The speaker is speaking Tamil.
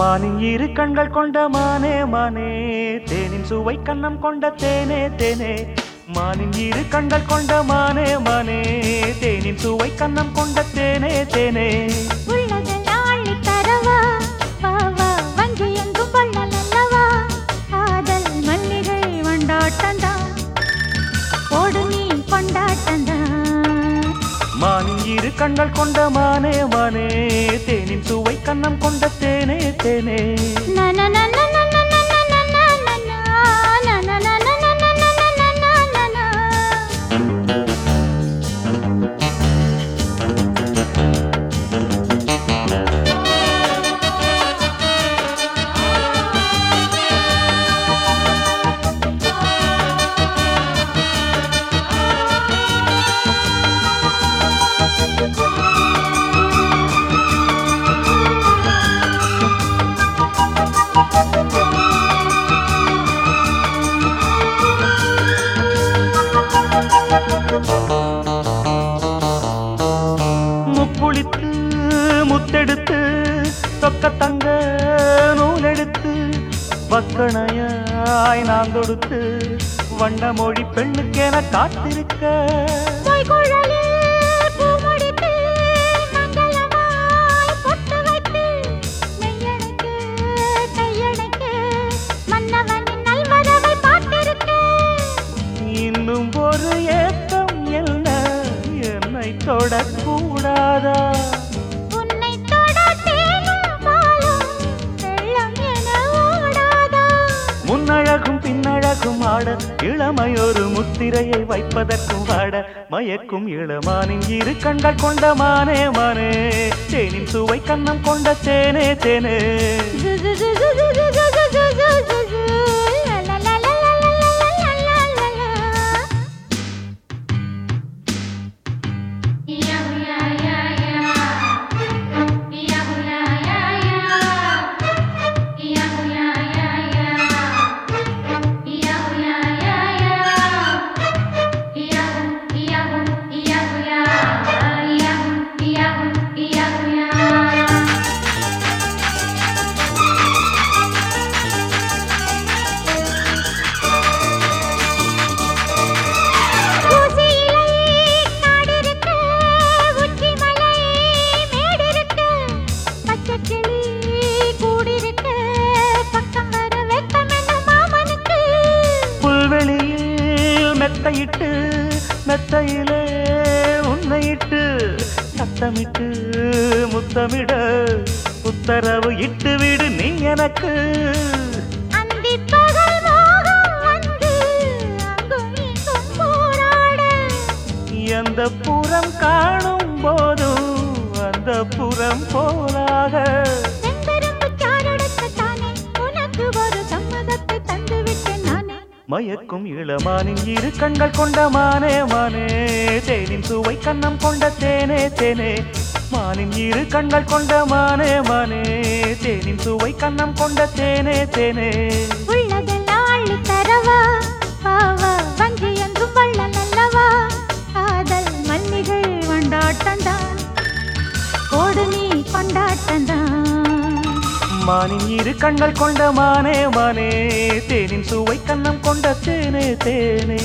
மானின் இரு கண்கள் கொண்ட மானே மானே. தேனின் சுவை கண்ணம் கொண்ட தேனே தேனே. மானின் இரு கண்கள் கொண்ட மானே மானே. தேனின் சுவை கண்ணம் கொண்ட தேனே தேனே. இரு கண்கள் கொண்ட மானே மானே தேனின் சுவை கண்ணம் கொண்ட தேனே தேனே முப்புளித்து முத்தெடுத்து தொக்க தங்க நூலெடுத்து வக்கணையாய் நான் தொடுத்து வண்ண மொழி பெண்ணுக்கென காத்திருக்க. இன்னும் ஒரு ஏக்கம் என்ன? என்னை தொடக்கூடாதா? பாட ஆட இளமையொரு முத்திரையை வைப்பதற்கும் ஆட மயக்கும் இளமானின் இரு கண்கள் கொண்ட மானே மானே தேனின் சுவை கண்ணம் கொண்ட தேனே தேனே மெத்தையிட்டு மெத்தையிலே உன்னையிட்டு சத்தமிட்டு முத்தமிட உத்தரவு இட்டு விடு நீ எனக்கு. எந்த புறம் காணும் போதும் அந்த புறம் போலாக மயக்கும் இளமானின் இரு கண்கள் கொண்ட மானே மானே. தேனின் சுவை கண்ணம் கொண்ட தேனே தேனே. மானின் இரு கண்கள் கொண்ட மானே மானே. தேனின் சுவை கண்ணம் கொண்ட தேனே தேனே. உள்ளதெல்லாம் அள்ளித் தரவா? மானின் இரு கண்கள் கொண்ட மானே மானே. தேனின் சுவை கண்ணம் கொண்ட தேனே தேனே.